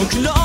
Look, look.